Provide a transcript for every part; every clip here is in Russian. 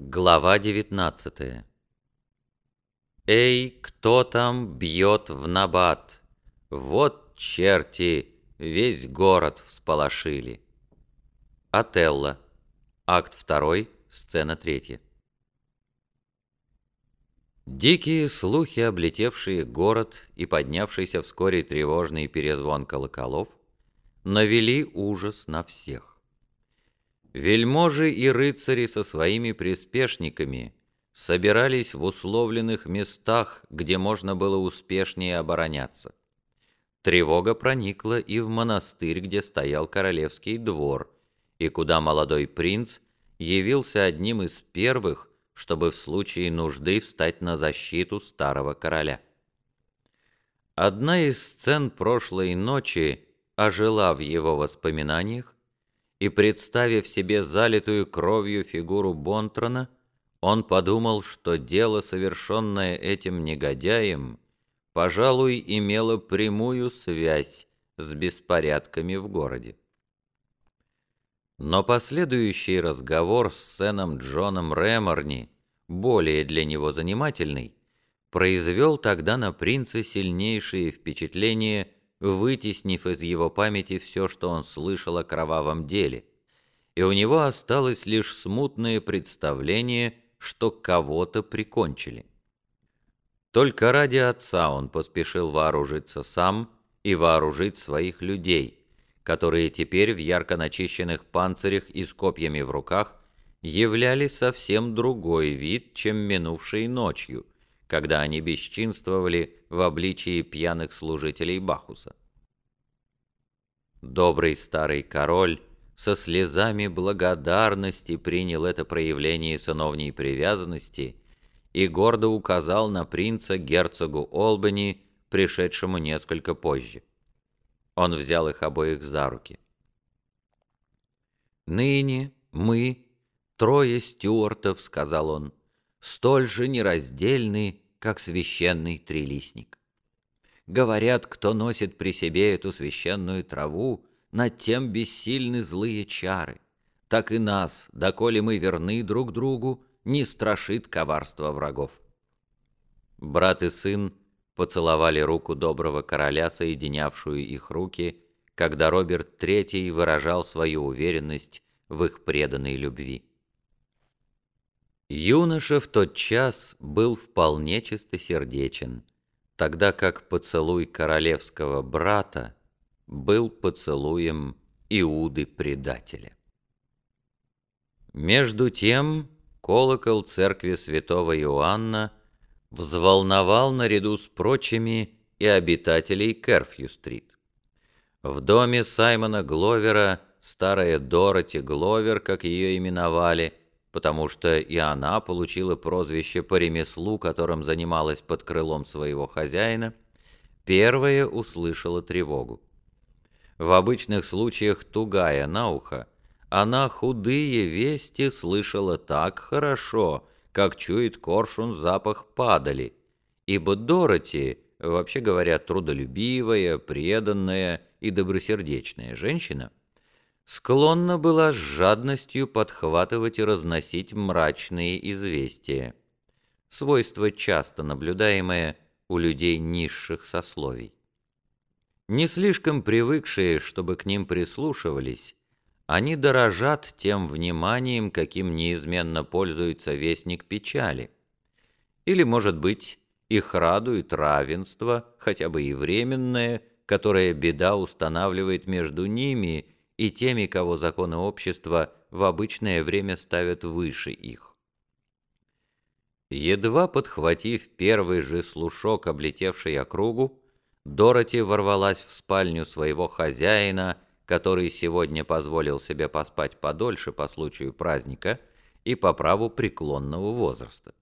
Глава 19 Эй, кто там бьет в набат? Вот черти, весь город всполошили. Отелло. Акт 2, сцена 3. Дикие слухи, облетевшие город и поднявшийся вскоре тревожный перезвон колоколов, навели ужас на всех. Вельможи и рыцари со своими приспешниками собирались в условленных местах, где можно было успешнее обороняться. Тревога проникла и в монастырь, где стоял королевский двор, и куда молодой принц явился одним из первых, чтобы в случае нужды встать на защиту старого короля. Одна из сцен прошлой ночи ожила в его воспоминаниях, и, представив себе залитую кровью фигуру Бонтрона, он подумал, что дело, совершенное этим негодяем, пожалуй, имело прямую связь с беспорядками в городе. Но последующий разговор с сыном Джоном Рэморни, более для него занимательный, произвел тогда на принца сильнейшие впечатления вытеснив из его памяти все, что он слышал о кровавом деле, и у него осталось лишь смутное представление, что кого-то прикончили. Только ради отца он поспешил вооружиться сам и вооружить своих людей, которые теперь в ярко начищенных панцирях и с копьями в руках являли совсем другой вид, чем минувшей ночью – когда они бесчинствовали в обличии пьяных служителей Бахуса. Добрый старый король со слезами благодарности принял это проявление сыновней привязанности и гордо указал на принца герцогу Олбани, пришедшему несколько позже. Он взял их обоих за руки. «Ныне мы, трое стюартов, — сказал он, столь же нераздельны, как священный трилистник. Говорят, кто носит при себе эту священную траву, над тем бессильны злые чары. Так и нас, доколе мы верны друг другу, не страшит коварство врагов. Брат и сын поцеловали руку доброго короля, соединявшую их руки, когда Роберт III выражал свою уверенность в их преданной любви. Юноша в тот час был вполне чистосердечен, тогда как поцелуй королевского брата был поцелуем Иуды-предателя. Между тем колокол церкви святого Иоанна взволновал наряду с прочими и обитателей Керфью-стрит. В доме Саймона Гловера, старая Дороти Гловер, как ее именовали, потому что и она получила прозвище по ремеслу, которым занималась под крылом своего хозяина, первая услышала тревогу. В обычных случаях тугая на ухо, она худые вести слышала так хорошо, как чует коршун запах падали, ибо Дороти, вообще говоря, трудолюбивая, преданная и добросердечная женщина, склонна была с жадностью подхватывать и разносить мрачные известия. Свойство, часто наблюдаемое у людей низших сословий. Не слишком привыкшие, чтобы к ним прислушивались, они дорожат тем вниманием, каким неизменно пользуется вестник печали. Или, может быть, их радует равенство, хотя бы и временное, которое беда устанавливает между ними – и теми, кого законы общества в обычное время ставят выше их. Едва подхватив первый же слушок, облетевший округу, Дороти ворвалась в спальню своего хозяина, который сегодня позволил себе поспать подольше по случаю праздника и по праву преклонного возраста.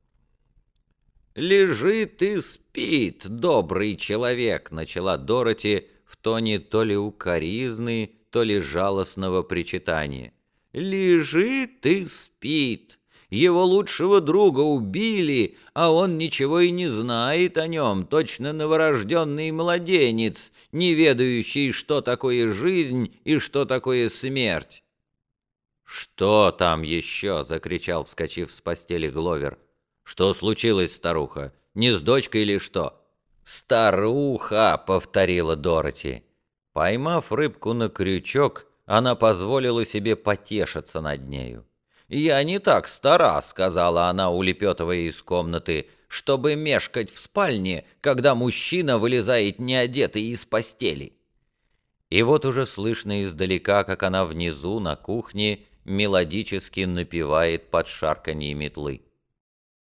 «Лежит и спит, добрый человек», — начала Дороти в тоне то ли укоризны, то ли жалостного причитания. «Лежит и спит. Его лучшего друга убили, а он ничего и не знает о нем, точно новорожденный младенец, не ведающий, что такое жизнь и что такое смерть». «Что там еще?» — закричал, вскочив с постели Гловер. «Что случилось, старуха? Не с дочкой или что?» «Старуха!» — повторила Дороти. Поймав рыбку на крючок, она позволила себе потешиться над нею. «Я не так стара», — сказала она, улепетывая из комнаты, «чтобы мешкать в спальне, когда мужчина вылезает неодетый из постели». И вот уже слышно издалека, как она внизу, на кухне, мелодически напевает под шарканье метлы.